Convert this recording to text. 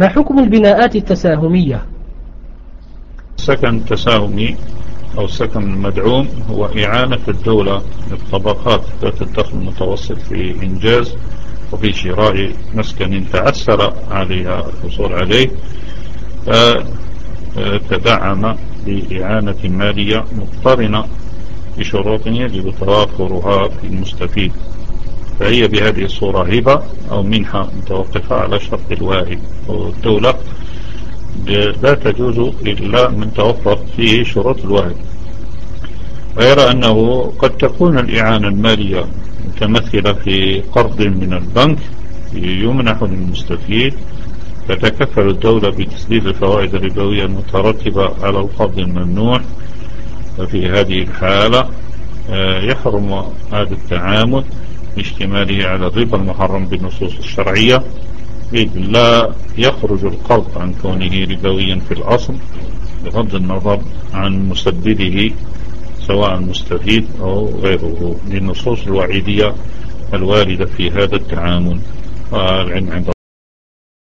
ما حكم البناءات التساهمية؟ السكن التساهمي أو السكن المدعوم هو إعانة الدولة للطبقات ذات الدخل المتوسط في إنجاز وفي شراء مسكن تعسر عليها الحصول عليه فتدعم بإعانة مالية مقترنة بشروط يجب توافرها في المستفيد. فهي بهذه الصورة هبة أو منحة متوقفة على شرط الواهب والدولة لا تجوز إلا من توفر فيه شروط الواهب غير أنه قد تكون الإعانة المالية متمثلة في قرض من البنك يمنح للمستفيد تتكفل الدولة بتسديد الفوائد الربوية المترتبة على القرض الممنوع. ففي هذه الحالة آه، يحرم هذا التعامل باشتماله على الربا المحرم بالنصوص الشرعية إذ لا يخرج القرض عن كونه ربويا في الأصل بغض النظر عن مسدده سواء المستفيد أو غيره. للنصوص الوعيدية الواردة في هذا التعامل والعلم عند